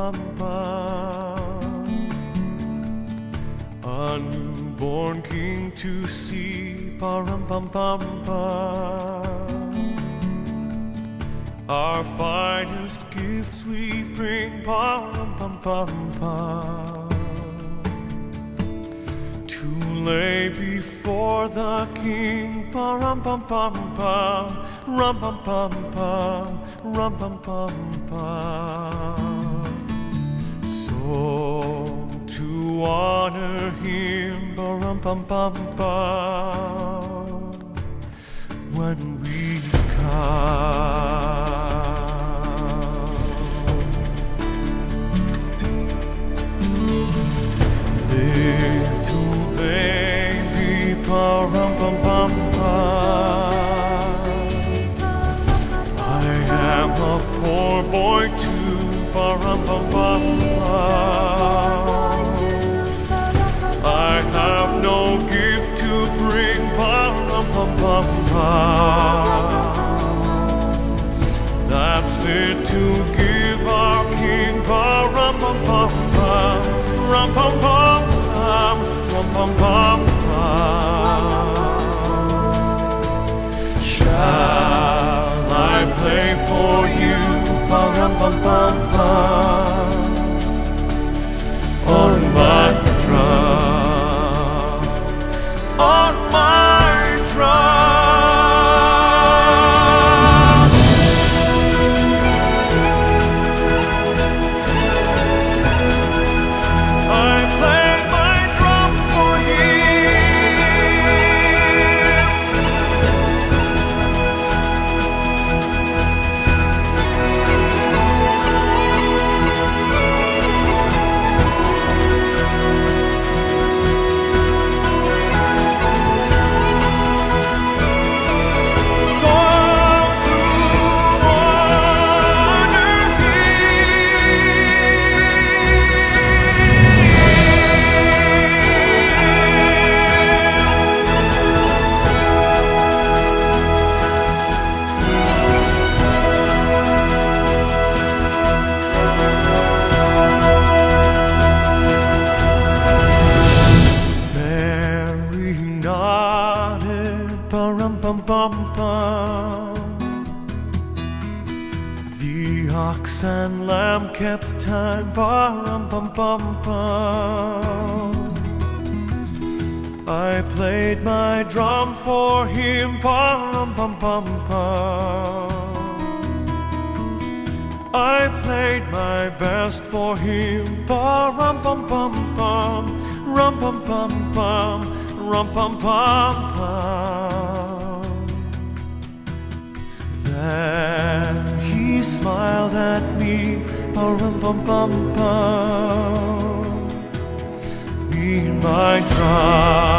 pum pum. A newborn king to see, pa rum pum pum pum. Our finest gifts we bring, pa rum pum pum pum. To lay before the king, pa rum pum pum pum, rum pum pum pum, rum pum pum pum. Pum pum pum, when we come. That's fit to give our king, pa rum pum pum pum, rum pum pum pum, rum pum pum. Shall I play for you, pa rum pum pum pum, The ox and lamb kept time, pa-rum pum pum pum. I played my drum for him, pa-rum pum pum pum. I played my best for him, pa rum pum pum pum, rum pum pum pum, rum pum pum pum. Then he smiled at me, pa rum pum pum pum, be my drum.